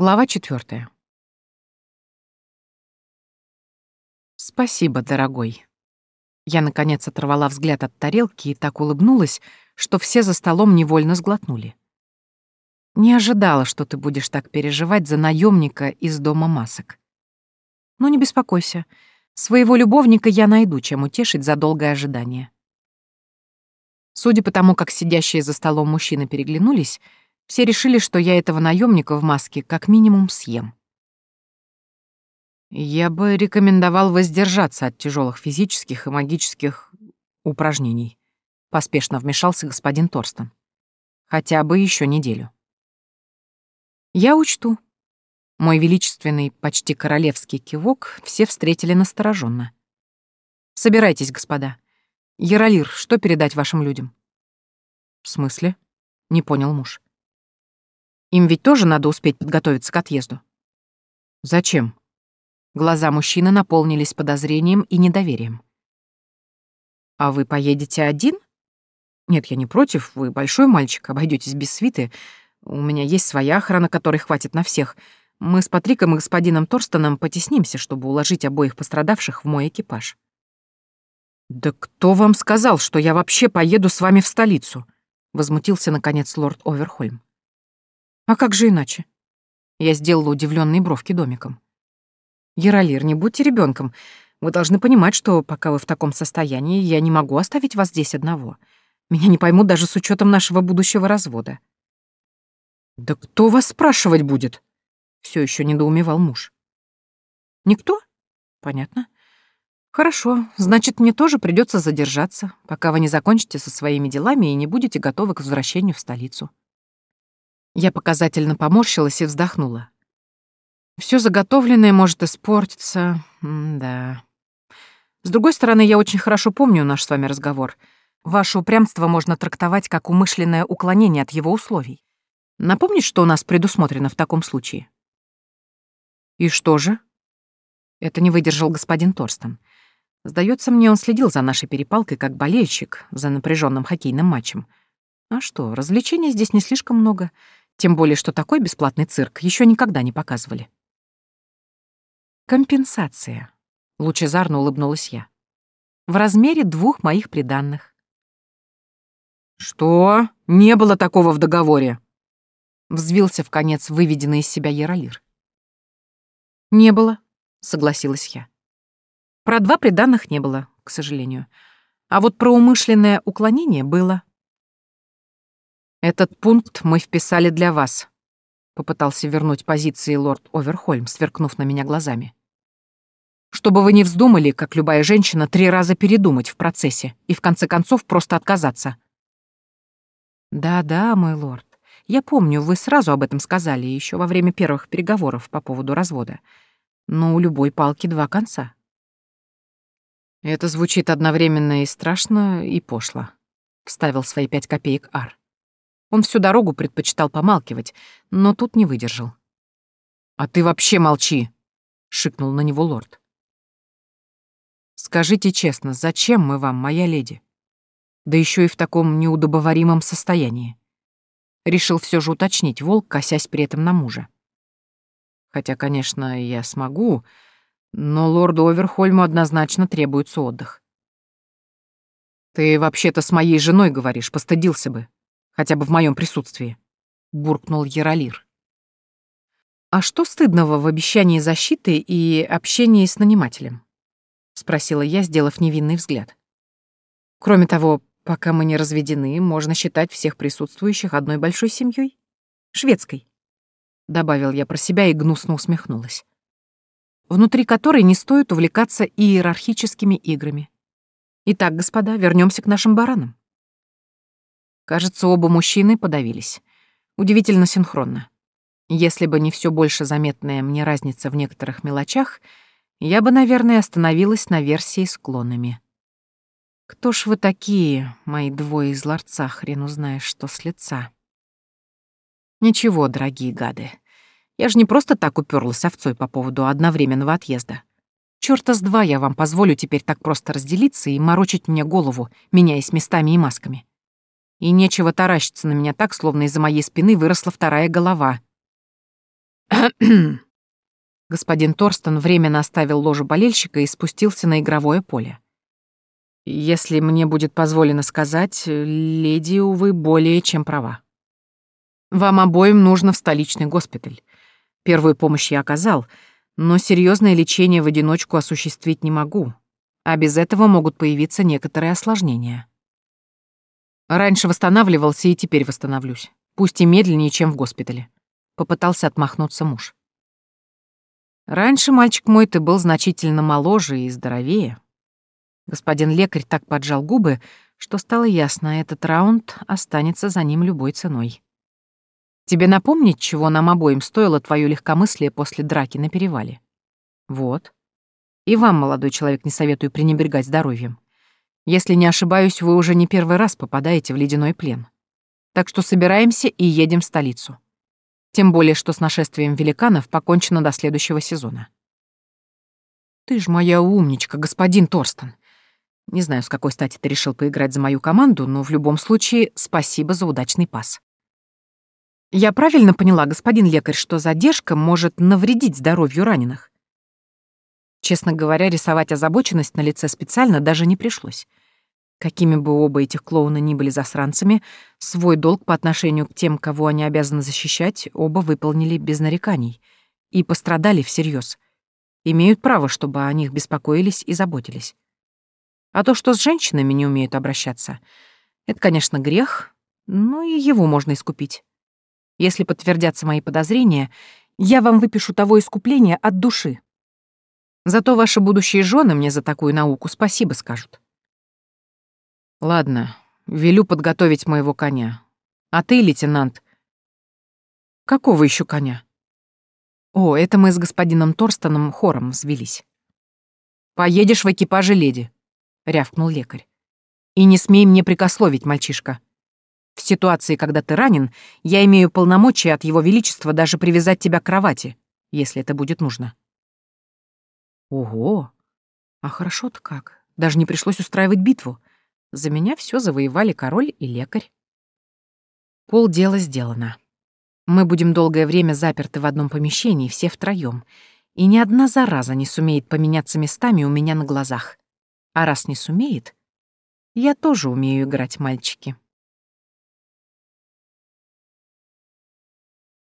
Глава четвертая. Спасибо, дорогой. Я, наконец, оторвала взгляд от тарелки и так улыбнулась, что все за столом невольно сглотнули. Не ожидала, что ты будешь так переживать за наемника из дома масок. Но не беспокойся. Своего любовника я найду, чем утешить за долгое ожидание. Судя по тому, как сидящие за столом мужчины переглянулись, все решили, что я этого наемника в маске как минимум съем. Я бы рекомендовал воздержаться от тяжелых физических и магических упражнений. Поспешно вмешался господин Торстон. Хотя бы еще неделю. Я учту. Мой величественный, почти королевский кивок все встретили настороженно. Собирайтесь, господа. Яролир, что передать вашим людям? В смысле? Не понял муж. Им ведь тоже надо успеть подготовиться к отъезду. Зачем? Глаза мужчины наполнились подозрением и недоверием. «А вы поедете один?» «Нет, я не против, вы большой мальчик, обойдетесь без свиты. У меня есть своя охрана, которой хватит на всех. Мы с Патриком и господином Торстоном потеснимся, чтобы уложить обоих пострадавших в мой экипаж». «Да кто вам сказал, что я вообще поеду с вами в столицу?» — возмутился, наконец, лорд Оверхольм. «А как же иначе?» Я сделала удивленные бровки домиком. Яролир, не будьте ребенком. Вы должны понимать, что пока вы в таком состоянии, я не могу оставить вас здесь одного. Меня не поймут даже с учетом нашего будущего развода. Да кто вас спрашивать будет? Все еще недоумевал муж. Никто? Понятно. Хорошо, значит, мне тоже придется задержаться, пока вы не закончите со своими делами и не будете готовы к возвращению в столицу. Я показательно поморщилась и вздохнула. Все заготовленное может испортиться. М да. С другой стороны, я очень хорошо помню наш с вами разговор. Ваше упрямство можно трактовать как умышленное уклонение от его условий. Напомнить, что у нас предусмотрено в таком случае? И что же? Это не выдержал господин Торстон. Сдается мне, он следил за нашей перепалкой как болельщик за напряженным хоккейным матчем. А что, развлечений здесь не слишком много, тем более, что такой бесплатный цирк еще никогда не показывали. Компенсация. Лучезарно улыбнулась я. В размере двух моих приданных. Что? Не было такого в договоре? Взвился в конец выведенный из себя Яролир. Не было, согласилась я. Про два приданных не было, к сожалению. А вот про умышленное уклонение было. Этот пункт мы вписали для вас, попытался вернуть позиции лорд Оверхольм, сверкнув на меня глазами чтобы вы не вздумали, как любая женщина, три раза передумать в процессе и в конце концов просто отказаться. Да-да, мой лорд. Я помню, вы сразу об этом сказали еще во время первых переговоров по поводу развода. Но у любой палки два конца. Это звучит одновременно и страшно, и пошло, вставил свои пять копеек Ар. Он всю дорогу предпочитал помалкивать, но тут не выдержал. «А ты вообще молчи!» — шикнул на него лорд. Скажите честно, зачем мы вам, моя леди? Да еще и в таком неудобоваримом состоянии. Решил все же уточнить волк, косясь при этом на мужа. Хотя, конечно, я смогу, но лорду Оверхольму однозначно требуется отдых. «Ты вообще-то с моей женой говоришь, постыдился бы, хотя бы в моем присутствии», — буркнул Яролир. «А что стыдного в обещании защиты и общении с нанимателем?» спросила я, сделав невинный взгляд. Кроме того, пока мы не разведены, можно считать всех присутствующих одной большой семьей, шведской, добавил я про себя и гнусно усмехнулась. Внутри которой не стоит увлекаться иерархическими играми. Итак, господа, вернемся к нашим баранам. Кажется, оба мужчины подавились. Удивительно синхронно. Если бы не все больше заметная мне разница в некоторых мелочах — я бы, наверное, остановилась на версии с клонами. Кто ж вы такие, мои двое из ларца, хрен узнаешь, что с лица? Ничего, дорогие гады, я же не просто так уперлась овцой по поводу одновременного отъезда. Чёрта с два я вам позволю теперь так просто разделиться и морочить мне голову, меняясь местами и масками. И нечего таращиться на меня так, словно из-за моей спины выросла вторая голова. Господин Торстон временно оставил ложу болельщика и спустился на игровое поле. Если мне будет позволено сказать, леди, увы, более чем права. Вам обоим нужно в столичный госпиталь. Первую помощь я оказал, но серьезное лечение в одиночку осуществить не могу, а без этого могут появиться некоторые осложнения. Раньше восстанавливался и теперь восстановлюсь, пусть и медленнее, чем в госпитале. Попытался отмахнуться муж. Раньше, мальчик мой, ты был значительно моложе и здоровее. Господин лекарь так поджал губы, что стало ясно, этот раунд останется за ним любой ценой. Тебе напомнить, чего нам обоим стоило твое легкомыслие после драки на перевале? Вот. И вам, молодой человек, не советую пренебрегать здоровьем. Если не ошибаюсь, вы уже не первый раз попадаете в ледяной плен. Так что собираемся и едем в столицу. Тем более, что с нашествием великанов покончено до следующего сезона. Ты ж моя умничка, господин Торстон. Не знаю, с какой стати ты решил поиграть за мою команду, но в любом случае спасибо за удачный пас. Я правильно поняла, господин лекарь, что задержка может навредить здоровью раненых? Честно говоря, рисовать озабоченность на лице специально даже не пришлось. Какими бы оба этих клоуна ни были засранцами, свой долг по отношению к тем, кого они обязаны защищать, оба выполнили без нареканий и пострадали всерьез. Имеют право, чтобы о них беспокоились и заботились. А то, что с женщинами не умеют обращаться, это, конечно, грех, но и его можно искупить. Если подтвердятся мои подозрения, я вам выпишу того искупления от души. Зато ваши будущие жены мне за такую науку спасибо скажут. Ладно, велю подготовить моего коня. А ты, лейтенант... Какого еще коня? О, это мы с господином Торстоном хором взвелись. Поедешь в экипаже леди, рявкнул лекарь. И не смей мне прикословить, мальчишка. В ситуации, когда ты ранен, я имею полномочия от его величества даже привязать тебя к кровати, если это будет нужно. Ого! А хорошо-то как. Даже не пришлось устраивать битву. За меня все завоевали король и лекарь. Пол дела сделано. Мы будем долгое время заперты в одном помещении, все втроем, и ни одна зараза не сумеет поменяться местами у меня на глазах. А раз не сумеет, я тоже умею играть, мальчики.